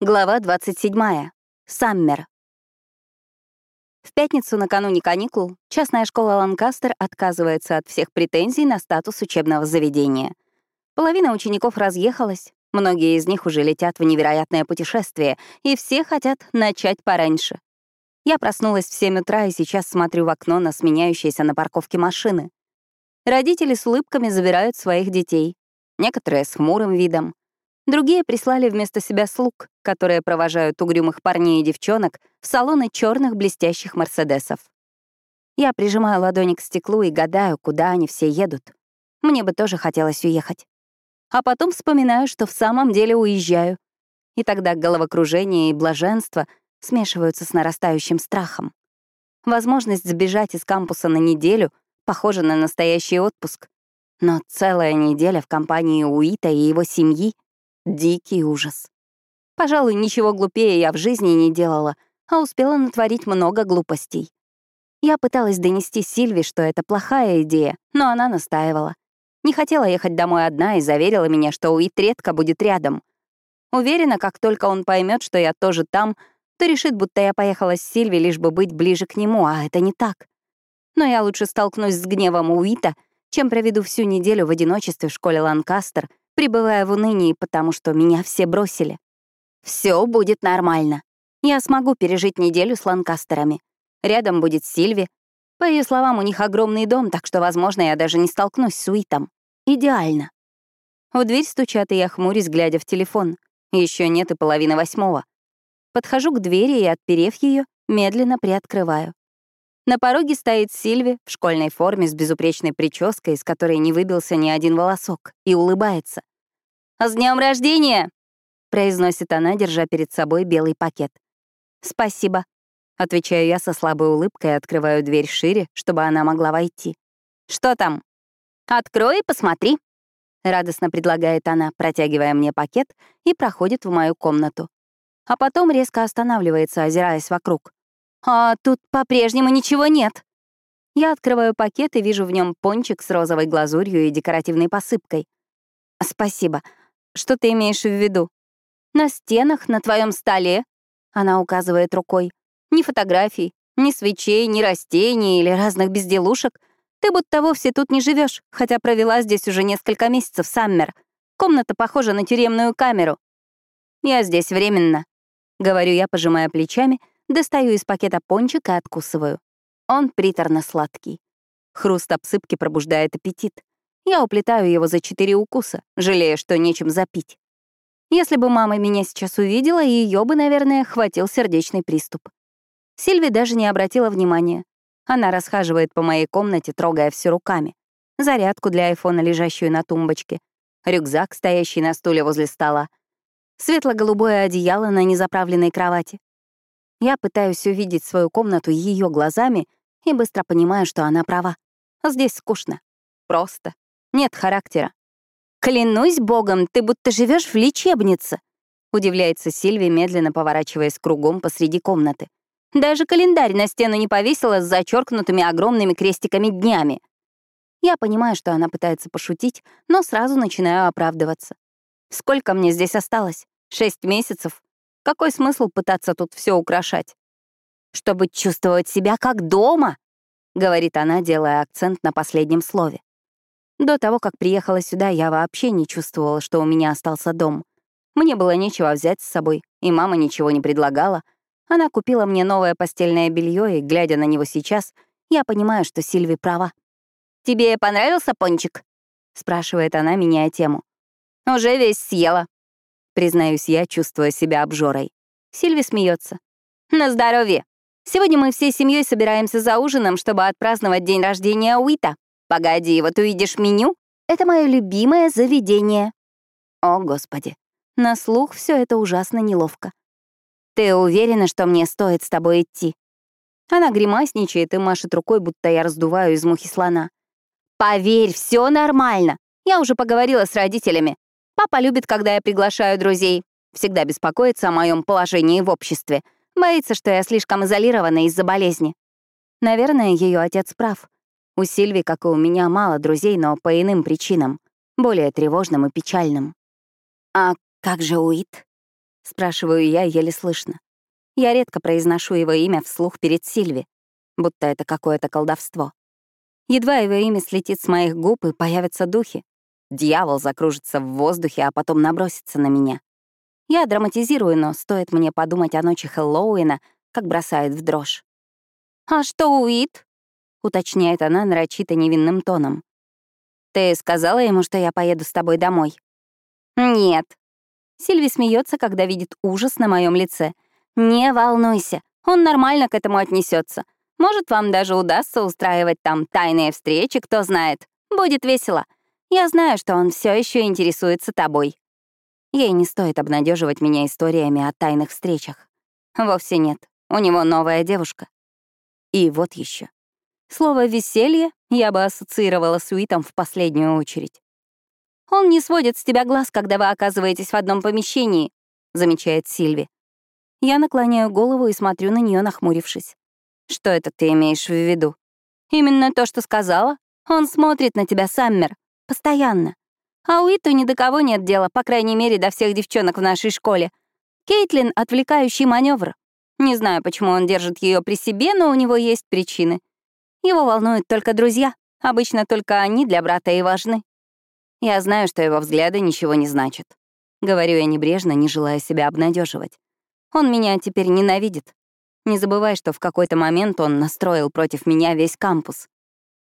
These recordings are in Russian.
Глава 27. Саммер. В пятницу накануне каникул частная школа Ланкастер отказывается от всех претензий на статус учебного заведения. Половина учеников разъехалась, многие из них уже летят в невероятное путешествие, и все хотят начать пораньше. Я проснулась в 7 утра и сейчас смотрю в окно на сменяющиеся на парковке машины. Родители с улыбками забирают своих детей, некоторые с хмурым видом, Другие прислали вместо себя слуг, которые провожают угрюмых парней и девчонок в салоны черных блестящих мерседесов. Я прижимаю ладони к стеклу и гадаю, куда они все едут. Мне бы тоже хотелось уехать. А потом вспоминаю, что в самом деле уезжаю. И тогда головокружение и блаженство смешиваются с нарастающим страхом. Возможность сбежать из кампуса на неделю похожа на настоящий отпуск. Но целая неделя в компании Уита и его семьи — Дикий ужас. Пожалуй, ничего глупее я в жизни не делала, а успела натворить много глупостей. Я пыталась донести Сильве, что это плохая идея, но она настаивала. Не хотела ехать домой одна и заверила меня, что Уит редко будет рядом. Уверена, как только он поймет, что я тоже там, то решит, будто я поехала с Сильви, лишь бы быть ближе к нему, а это не так. Но я лучше столкнусь с гневом Уита, чем проведу всю неделю в одиночестве в школе Ланкастер, пребывая в унынии, потому что меня все бросили. Все будет нормально. Я смогу пережить неделю с Ланкастерами. Рядом будет Сильви. По ее словам, у них огромный дом, так что, возможно, я даже не столкнусь с Уитом. Идеально. В дверь стучат, и я хмурюсь, глядя в телефон. Еще нет и половины восьмого. Подхожу к двери и, отперев ее, медленно приоткрываю. На пороге стоит Сильви в школьной форме с безупречной прической, из которой не выбился ни один волосок, и улыбается. «С днем рождения!» — произносит она, держа перед собой белый пакет. «Спасибо», — отвечаю я со слабой улыбкой и открываю дверь шире, чтобы она могла войти. «Что там?» «Открой и посмотри», — радостно предлагает она, протягивая мне пакет, и проходит в мою комнату. А потом резко останавливается, озираясь вокруг. «А тут по-прежнему ничего нет». Я открываю пакет и вижу в нем пончик с розовой глазурью и декоративной посыпкой. «Спасибо. Что ты имеешь в виду? На стенах, на твоем столе, она указывает рукой. Ни фотографий, ни свечей, ни растений или разных безделушек. Ты будто вовсе тут не живешь, хотя провела здесь уже несколько месяцев, Саммер. Комната похожа на тюремную камеру. Я здесь временно. Говорю я, пожимая плечами, достаю из пакета пончик и откусываю. Он приторно-сладкий. Хруст обсыпки пробуждает аппетит. Я уплетаю его за четыре укуса, жалея, что нечем запить. Если бы мама меня сейчас увидела, ее бы, наверное, хватил сердечный приступ. Сильви даже не обратила внимания. Она расхаживает по моей комнате, трогая все руками. Зарядку для айфона, лежащую на тумбочке, рюкзак, стоящий на стуле возле стола, светло-голубое одеяло на незаправленной кровати. Я пытаюсь увидеть свою комнату ее глазами и быстро понимаю, что она права. Здесь скучно. Просто. Нет характера. «Клянусь богом, ты будто живешь в лечебнице», — удивляется Сильви, медленно поворачиваясь кругом посреди комнаты. «Даже календарь на стену не повесила с зачеркнутыми огромными крестиками днями». Я понимаю, что она пытается пошутить, но сразу начинаю оправдываться. Сколько мне здесь осталось? Шесть месяцев? Какой смысл пытаться тут все украшать? «Чтобы чувствовать себя как дома», — говорит она, делая акцент на последнем слове. До того, как приехала сюда, я вообще не чувствовала, что у меня остался дом. Мне было нечего взять с собой, и мама ничего не предлагала. Она купила мне новое постельное белье, и, глядя на него сейчас, я понимаю, что Сильви права. «Тебе понравился пончик?» — спрашивает она, меняя тему. «Уже весь съела», — признаюсь я, чувствуя себя обжорой. Сильви смеется. «На здоровье! Сегодня мы всей семьей собираемся за ужином, чтобы отпраздновать день рождения Уита. Погоди, вот увидишь меню. Это мое любимое заведение. О, Господи. На слух все это ужасно неловко. Ты уверена, что мне стоит с тобой идти? Она гримасничает и машет рукой, будто я раздуваю из мухи слона. Поверь, все нормально. Я уже поговорила с родителями. Папа любит, когда я приглашаю друзей. Всегда беспокоится о моем положении в обществе. Боится, что я слишком изолирована из-за болезни. Наверное, ее отец прав. У Сильви, как и у меня, мало друзей, но по иным причинам, более тревожным и печальным. «А как же Уит?» — Спрашиваю я еле слышно. Я редко произношу его имя вслух перед Сильви, будто это какое-то колдовство. Едва его имя слетит с моих губ и появятся духи. Дьявол закружится в воздухе, а потом набросится на меня. Я драматизирую, но стоит мне подумать о ночи Хэллоуина, как бросает в дрожь. «А что Уит?» — уточняет она нарочито невинным тоном. «Ты сказала ему, что я поеду с тобой домой?» «Нет». Сильви смеется, когда видит ужас на моем лице. «Не волнуйся, он нормально к этому отнесется. Может, вам даже удастся устраивать там тайные встречи, кто знает. Будет весело. Я знаю, что он все еще интересуется тобой. Ей не стоит обнадеживать меня историями о тайных встречах. Вовсе нет. У него новая девушка. И вот еще. Слово «веселье» я бы ассоциировала с Уитом в последнюю очередь. «Он не сводит с тебя глаз, когда вы оказываетесь в одном помещении», — замечает Сильви. Я наклоняю голову и смотрю на нее, нахмурившись. Что это ты имеешь в виду? Именно то, что сказала. Он смотрит на тебя, Саммер. Постоянно. А у Иту ни до кого нет дела, по крайней мере, до всех девчонок в нашей школе. Кейтлин — отвлекающий маневр. Не знаю, почему он держит ее при себе, но у него есть причины. Его волнуют только друзья. Обычно только они для брата и важны. Я знаю, что его взгляды ничего не значат. Говорю я небрежно, не желая себя обнадеживать. Он меня теперь ненавидит. Не забывай, что в какой-то момент он настроил против меня весь кампус.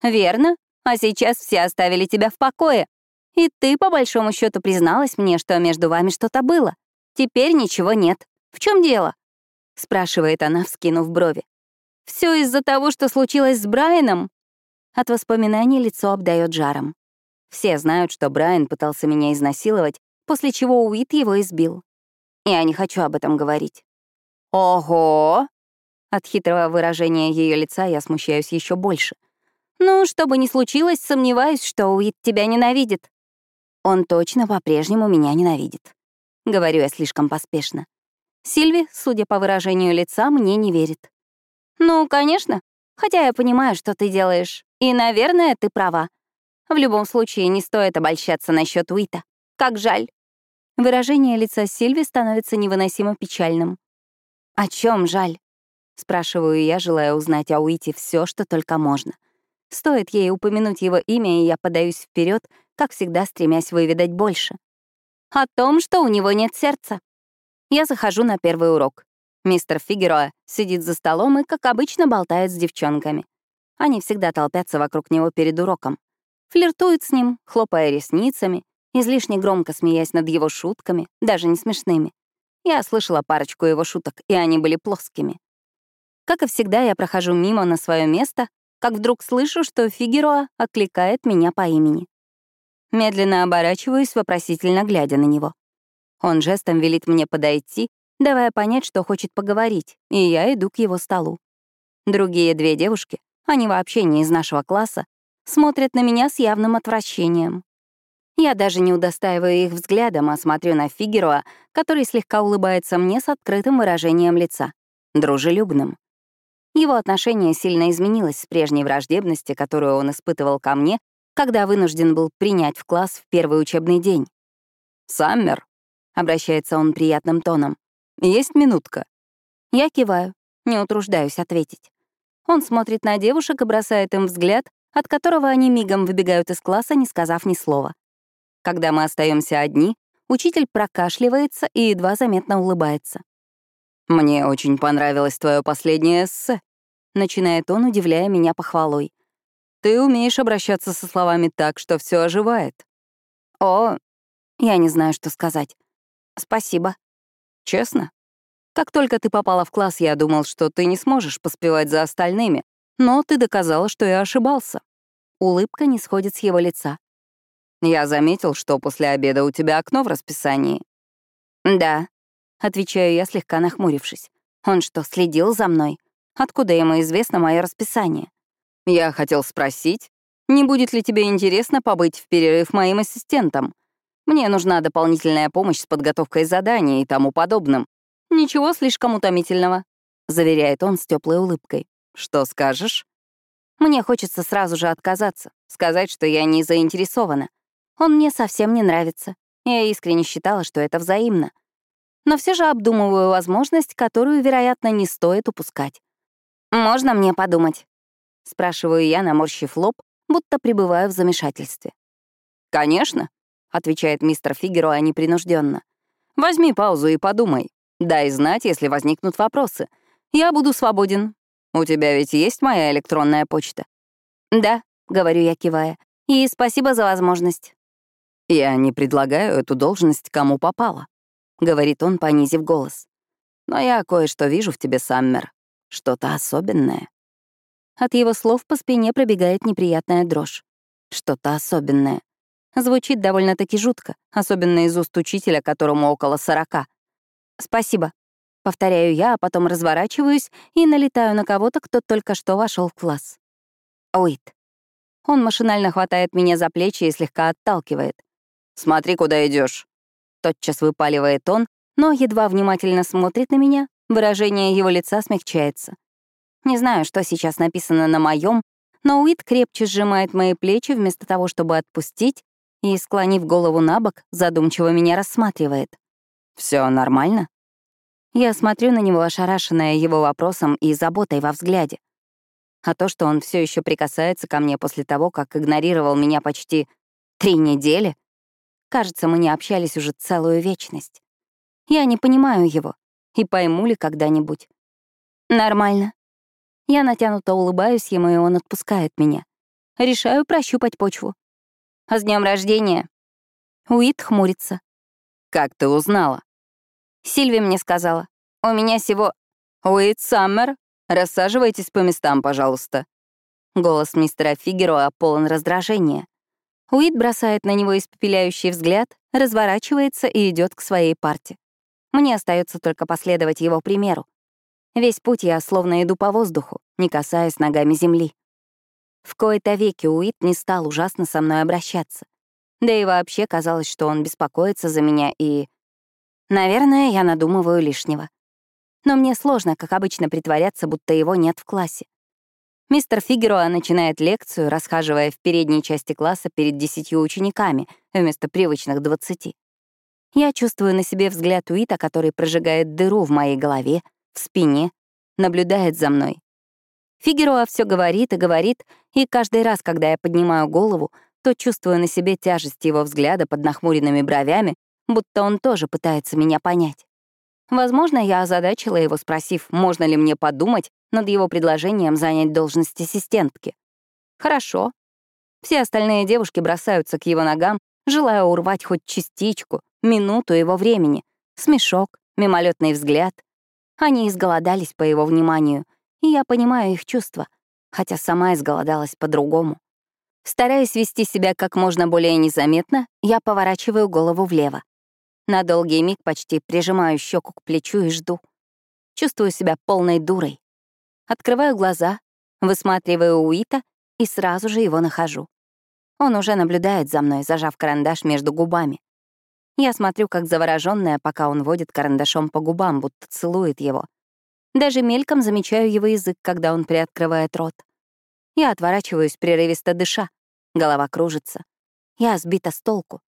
Верно? А сейчас все оставили тебя в покое. И ты, по большому счету, призналась мне, что между вами что-то было. Теперь ничего нет. В чем дело? Спрашивает она, вскинув брови. Все из-за того, что случилось с Брайаном? От воспоминаний лицо обдает жаром. Все знают, что Брайан пытался меня изнасиловать, после чего Уит его избил. Я не хочу об этом говорить. «Ого!» От хитрого выражения ее лица я смущаюсь еще больше. «Ну, что бы ни случилось, сомневаюсь, что Уит тебя ненавидит». «Он точно по-прежнему меня ненавидит», — говорю я слишком поспешно. Сильви, судя по выражению лица, мне не верит. «Ну, конечно. Хотя я понимаю, что ты делаешь. И, наверное, ты права. В любом случае, не стоит обольщаться насчет Уита. Как жаль». Выражение лица Сильви становится невыносимо печальным. «О чем жаль?» Спрашиваю я, желая узнать о Уите все, что только можно. Стоит ей упомянуть его имя, и я подаюсь вперед, как всегда стремясь выведать больше. О том, что у него нет сердца. Я захожу на первый урок. Мистер Фигероа сидит за столом и, как обычно, болтает с девчонками. Они всегда толпятся вокруг него перед уроком. Флиртуют с ним, хлопая ресницами, излишне громко смеясь над его шутками, даже не смешными. Я слышала парочку его шуток, и они были плоскими. Как и всегда, я прохожу мимо на свое место, как вдруг слышу, что Фигероа окликает меня по имени. Медленно оборачиваюсь, вопросительно глядя на него. Он жестом велит мне подойти, давая понять, что хочет поговорить, и я иду к его столу. Другие две девушки, они вообще не из нашего класса, смотрят на меня с явным отвращением. Я даже не удостаиваю их взглядом, а смотрю на Фигероа, который слегка улыбается мне с открытым выражением лица, дружелюбным. Его отношение сильно изменилось с прежней враждебности, которую он испытывал ко мне, когда вынужден был принять в класс в первый учебный день. «Саммер», — обращается он приятным тоном, — «есть минутка». Я киваю, не утруждаюсь ответить. Он смотрит на девушек и бросает им взгляд, от которого они мигом выбегают из класса, не сказав ни слова. Когда мы остаемся одни, учитель прокашливается и едва заметно улыбается. «Мне очень понравилось твое последнее эссе», — начинает он, удивляя меня похвалой. «Ты умеешь обращаться со словами так, что все оживает». «О, я не знаю, что сказать. Спасибо». «Честно? Как только ты попала в класс, я думал, что ты не сможешь поспевать за остальными, но ты доказала, что я ошибался». Улыбка не сходит с его лица. «Я заметил, что после обеда у тебя окно в расписании». «Да», Отвечаю я, слегка нахмурившись. Он что, следил за мной? Откуда ему известно мое расписание? Я хотел спросить, не будет ли тебе интересно побыть в перерыв моим ассистентом? Мне нужна дополнительная помощь с подготовкой заданий и тому подобным. Ничего слишком утомительного, заверяет он с теплой улыбкой. Что скажешь? Мне хочется сразу же отказаться, сказать, что я не заинтересована. Он мне совсем не нравится. Я искренне считала, что это взаимно. Но все же обдумываю возможность, которую, вероятно, не стоит упускать. «Можно мне подумать?» — спрашиваю я, наморщив лоб, будто пребываю в замешательстве. «Конечно», — отвечает мистер Фигеруа непринужденно. «Возьми паузу и подумай. Дай знать, если возникнут вопросы. Я буду свободен. У тебя ведь есть моя электронная почта?» «Да», — говорю я, кивая. «И спасибо за возможность». «Я не предлагаю эту должность кому попало», — говорит он, понизив голос. «Но я кое-что вижу в тебе, Саммер. Что-то особенное». От его слов по спине пробегает неприятная дрожь. Что-то особенное. Звучит довольно-таки жутко, особенно из уст учителя, которому около сорока. «Спасибо», — повторяю я, а потом разворачиваюсь и налетаю на кого-то, кто только что вошел в класс. Уит. Он машинально хватает меня за плечи и слегка отталкивает. «Смотри, куда идешь. Тотчас выпаливает он, но едва внимательно смотрит на меня, выражение его лица смягчается. Не знаю, что сейчас написано на моем, но Уит крепче сжимает мои плечи вместо того, чтобы отпустить, и, склонив голову на бок, задумчиво меня рассматривает. Все нормально?» Я смотрю на него, ошарашенная его вопросом и заботой во взгляде. А то, что он все еще прикасается ко мне после того, как игнорировал меня почти три недели, кажется, мы не общались уже целую вечность. Я не понимаю его, и пойму ли когда-нибудь. Нормально. Я натянуто улыбаюсь ему, и он отпускает меня. Решаю прощупать почву. «С днем рождения!» Уит хмурится. «Как ты узнала?» Сильви мне сказала. «У меня всего...» «Уит Саммер, рассаживайтесь по местам, пожалуйста». Голос мистера Фигероа полон раздражения. Уит бросает на него испепеляющий взгляд, разворачивается и идет к своей парте. Мне остается только последовать его примеру. Весь путь я словно иду по воздуху, не касаясь ногами земли. В кои-то веки Уит не стал ужасно со мной обращаться. Да и вообще казалось, что он беспокоится за меня и... Наверное, я надумываю лишнего. Но мне сложно, как обычно, притворяться, будто его нет в классе. Мистер Фигероа начинает лекцию, расхаживая в передней части класса перед десятью учениками вместо привычных двадцати. Я чувствую на себе взгляд Уита, который прожигает дыру в моей голове, в спине, наблюдает за мной. Фигероа все говорит и говорит, и каждый раз, когда я поднимаю голову, то чувствую на себе тяжесть его взгляда под нахмуренными бровями, будто он тоже пытается меня понять. Возможно, я озадачила его, спросив, можно ли мне подумать над его предложением занять должность ассистентки. Хорошо. Все остальные девушки бросаются к его ногам, желая урвать хоть частичку, минуту его времени, смешок, мимолетный взгляд. Они изголодались по его вниманию, и я понимаю их чувства, хотя сама изголодалась по-другому. Стараясь вести себя как можно более незаметно, я поворачиваю голову влево. На долгий миг почти прижимаю щеку к плечу и жду. Чувствую себя полной дурой. Открываю глаза, высматриваю Уита и сразу же его нахожу. Он уже наблюдает за мной, зажав карандаш между губами. Я смотрю, как заворожённая, пока он водит карандашом по губам, будто целует его. Даже мельком замечаю его язык, когда он приоткрывает рот. Я отворачиваюсь, прерывисто дыша. Голова кружится. Я сбита с толку.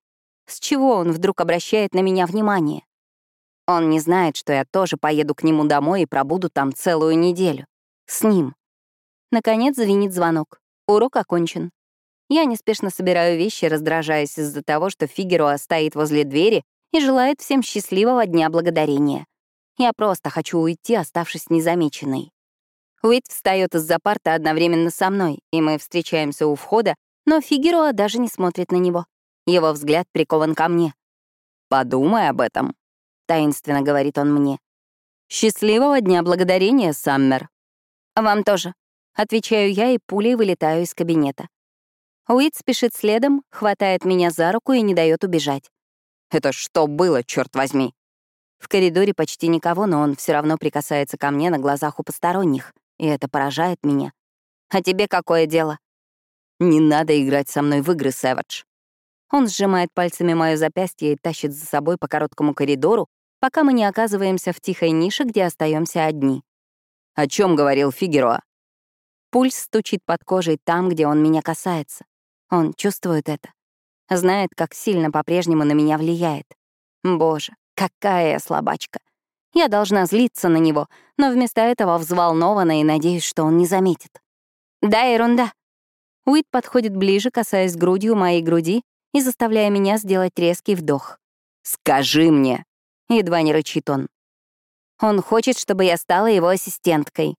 С чего он вдруг обращает на меня внимание? Он не знает, что я тоже поеду к нему домой и пробуду там целую неделю. С ним. Наконец звенит звонок. Урок окончен. Я неспешно собираю вещи, раздражаясь из-за того, что Фигеруа стоит возле двери и желает всем счастливого Дня Благодарения. Я просто хочу уйти, оставшись незамеченной. Уит встает из-за парты одновременно со мной, и мы встречаемся у входа, но Фигеруа даже не смотрит на него. Его взгляд прикован ко мне. «Подумай об этом», — таинственно говорит он мне. «Счастливого дня благодарения, Саммер». «Вам тоже», — отвечаю я и пулей вылетаю из кабинета. Уит спешит следом, хватает меня за руку и не дает убежать. «Это что было, черт возьми?» В коридоре почти никого, но он все равно прикасается ко мне на глазах у посторонних, и это поражает меня. «А тебе какое дело?» «Не надо играть со мной в игры, Сэвидж. Он сжимает пальцами мое запястье и тащит за собой по короткому коридору, пока мы не оказываемся в тихой нише, где остаемся одни. О чем говорил Фигероа? Пульс стучит под кожей там, где он меня касается. Он чувствует это. Знает, как сильно по-прежнему на меня влияет. Боже, Какая я слабачка. Я должна злиться на него, но вместо этого взволнована и надеюсь, что он не заметит. Да, ерунда. Уит подходит ближе, касаясь грудью моей груди и заставляя меня сделать резкий вдох. «Скажи мне!» — едва не рычит он. Он хочет, чтобы я стала его ассистенткой.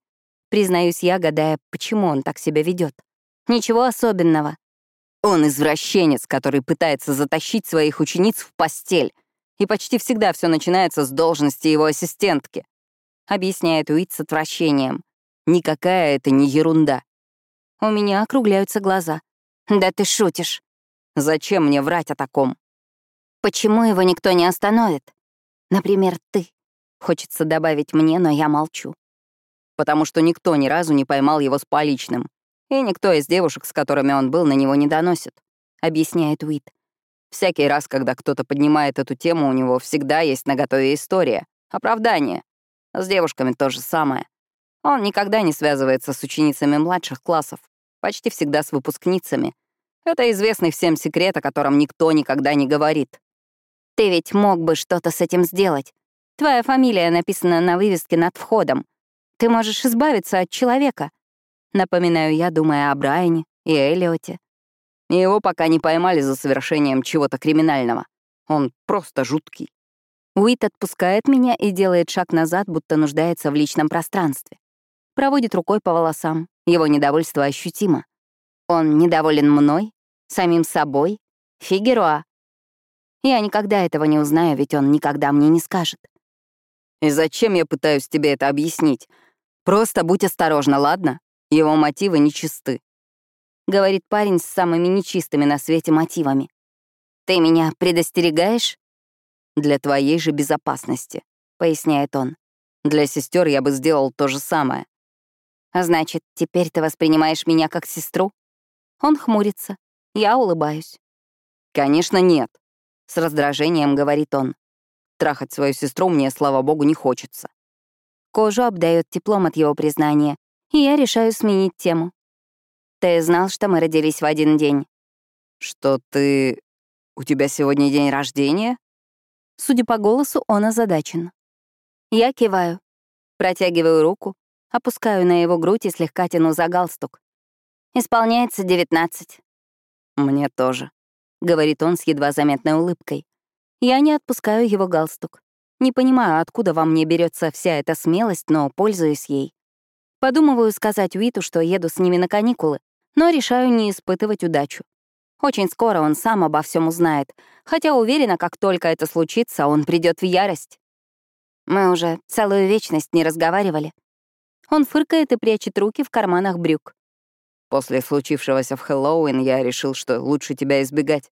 Признаюсь я, гадая, почему он так себя ведет. Ничего особенного. Он извращенец, который пытается затащить своих учениц в постель. И почти всегда все начинается с должности его ассистентки. Объясняет Уит с отвращением. Никакая это не ерунда. У меня округляются глаза. Да ты шутишь. Зачем мне врать о таком? Почему его никто не остановит? Например, ты. Хочется добавить мне, но я молчу. Потому что никто ни разу не поймал его с поличным. И никто из девушек, с которыми он был, на него не доносит, — объясняет Уит. Всякий раз, когда кто-то поднимает эту тему, у него всегда есть наготове история, оправдание. С девушками то же самое. Он никогда не связывается с ученицами младших классов, почти всегда с выпускницами. Это известный всем секрет, о котором никто никогда не говорит. Ты ведь мог бы что-то с этим сделать. Твоя фамилия написана на вывеске над входом. Ты можешь избавиться от человека. Напоминаю я, думая о Брайане и Эллиоте. Его пока не поймали за совершением чего-то криминального. Он просто жуткий. Уит отпускает меня и делает шаг назад, будто нуждается в личном пространстве. Проводит рукой по волосам. Его недовольство ощутимо. Он недоволен мной, самим собой, Фигеруа. Я никогда этого не узнаю, ведь он никогда мне не скажет. И зачем я пытаюсь тебе это объяснить? Просто будь осторожна, ладно? Его мотивы нечисты. Говорит парень с самыми нечистыми на свете мотивами. Ты меня предостерегаешь? Для твоей же безопасности, поясняет он. Для сестер я бы сделал то же самое. А значит, теперь ты воспринимаешь меня как сестру? Он хмурится. Я улыбаюсь. Конечно, нет. С раздражением говорит он. Трахать свою сестру мне, слава богу, не хочется. Кожу обдает теплом от его признания, и я решаю сменить тему. Ты знал, что мы родились в один день? Что ты... У тебя сегодня день рождения? Судя по голосу, он озадачен. Я киваю, протягиваю руку, опускаю на его грудь и слегка тяну за галстук. Исполняется девятнадцать. Мне тоже, — говорит он с едва заметной улыбкой. Я не отпускаю его галстук. Не понимаю, откуда во мне берется вся эта смелость, но пользуюсь ей. Подумываю сказать Уиту, что еду с ними на каникулы, но решаю не испытывать удачу. Очень скоро он сам обо всем узнает, хотя уверена, как только это случится, он придет в ярость. Мы уже целую вечность не разговаривали. Он фыркает и прячет руки в карманах брюк. После случившегося в Хэллоуин я решил, что лучше тебя избегать.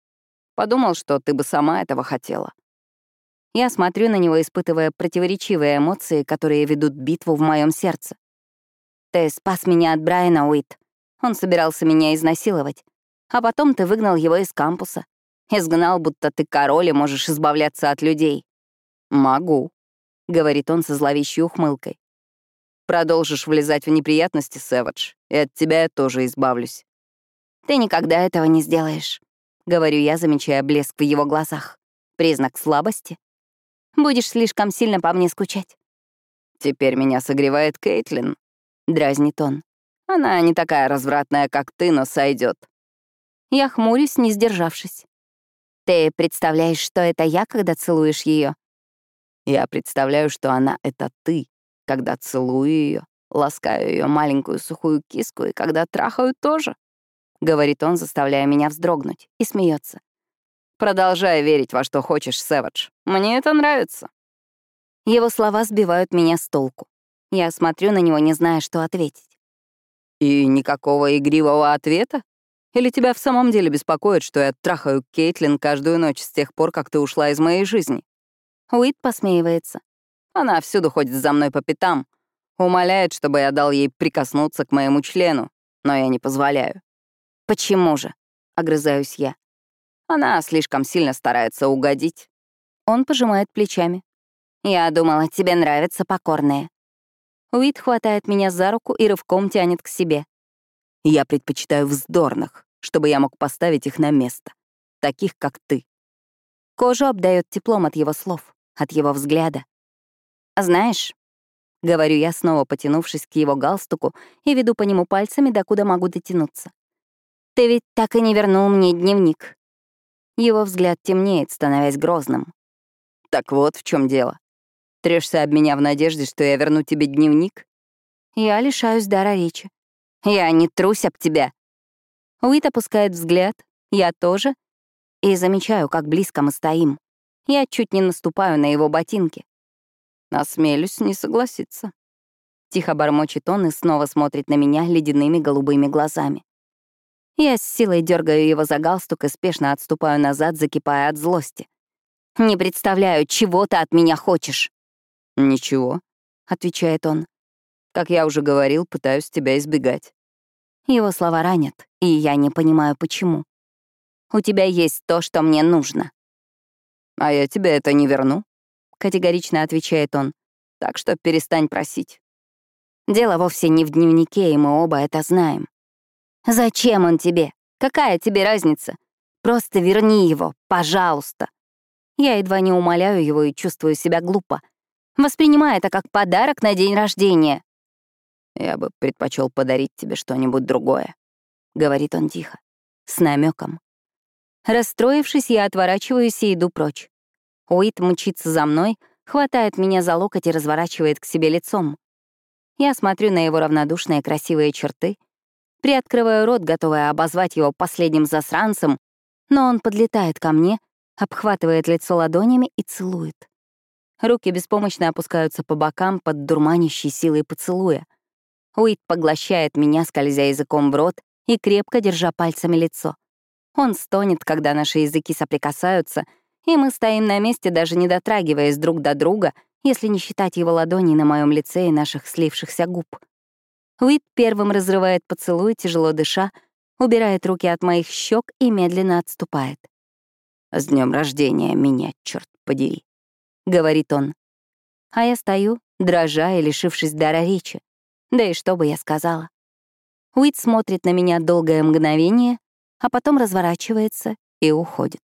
Подумал, что ты бы сама этого хотела. Я смотрю на него, испытывая противоречивые эмоции, которые ведут битву в моем сердце. Ты спас меня от Брайана, Уит. Он собирался меня изнасиловать. А потом ты выгнал его из кампуса. Изгнал, будто ты король и можешь избавляться от людей. «Могу», — говорит он со зловещей ухмылкой. «Продолжишь влезать в неприятности, Сэвидж, и от тебя я тоже избавлюсь». «Ты никогда этого не сделаешь», — говорю я, замечая блеск в его глазах. «Признак слабости? Будешь слишком сильно по мне скучать». «Теперь меня согревает Кейтлин», — дразнит он. «Она не такая развратная, как ты, но сойдет. Я хмурюсь, не сдержавшись. «Ты представляешь, что это я, когда целуешь ее? Я представляю, что она — это ты, когда целую ее, ласкаю ее маленькую сухую киску и когда трахаю тоже. — говорит он, заставляя меня вздрогнуть, и смеется. «Продолжай верить во что хочешь, Сэвидж. Мне это нравится». Его слова сбивают меня с толку. Я смотрю на него, не зная, что ответить. «И никакого игривого ответа? Или тебя в самом деле беспокоит, что я трахаю Кейтлин каждую ночь с тех пор, как ты ушла из моей жизни?» Уит посмеивается. Она всюду ходит за мной по пятам, умоляет, чтобы я дал ей прикоснуться к моему члену, но я не позволяю. «Почему же?» — огрызаюсь я. Она слишком сильно старается угодить. Он пожимает плечами. «Я думала, тебе нравятся покорные». Уит хватает меня за руку и рывком тянет к себе. «Я предпочитаю вздорных, чтобы я мог поставить их на место. Таких, как ты». Кожу обдает теплом от его слов. от его взгляда. «Знаешь», — говорю я, снова потянувшись к его галстуку и веду по нему пальцами, докуда могу дотянуться. «Ты ведь так и не вернул мне дневник». Его взгляд темнеет, становясь грозным. «Так вот в чем дело. Трешься об меня в надежде, что я верну тебе дневник?» Я лишаюсь дара речи. Я не трусь об тебя. Уит опускает взгляд, я тоже, и замечаю, как близко мы стоим. Я чуть не наступаю на его ботинки. Осмелюсь не согласиться. Тихо бормочет он и снова смотрит на меня ледяными голубыми глазами. Я с силой дергаю его за галстук и спешно отступаю назад, закипая от злости. «Не представляю, чего ты от меня хочешь?» «Ничего», — отвечает он. «Как я уже говорил, пытаюсь тебя избегать». Его слова ранят, и я не понимаю, почему. «У тебя есть то, что мне нужно». «А я тебе это не верну», — категорично отвечает он. «Так что перестань просить». Дело вовсе не в дневнике, и мы оба это знаем. Зачем он тебе? Какая тебе разница? Просто верни его, пожалуйста. Я едва не умоляю его и чувствую себя глупо. Воспринимай это как подарок на день рождения. Я бы предпочел подарить тебе что-нибудь другое, говорит он тихо, с намеком. Расстроившись, я отворачиваюсь и иду прочь. Уит мчится за мной, хватает меня за локоть и разворачивает к себе лицом. Я смотрю на его равнодушные красивые черты, приоткрываю рот, готовая обозвать его последним засранцем, но он подлетает ко мне, обхватывает лицо ладонями и целует. Руки беспомощно опускаются по бокам под дурманящей силой поцелуя. Уит поглощает меня, скользя языком в рот и крепко держа пальцами лицо. Он стонет, когда наши языки соприкасаются, и мы стоим на месте, даже не дотрагиваясь друг до друга, если не считать его ладоней на моем лице и наших слившихся губ. Уит первым разрывает поцелуй, тяжело дыша, убирает руки от моих щек и медленно отступает. «С днем рождения меня, черт подери», — говорит он. А я стою, дрожа и лишившись дара речи. Да и что бы я сказала? Уит смотрит на меня долгое мгновение, а потом разворачивается и уходит.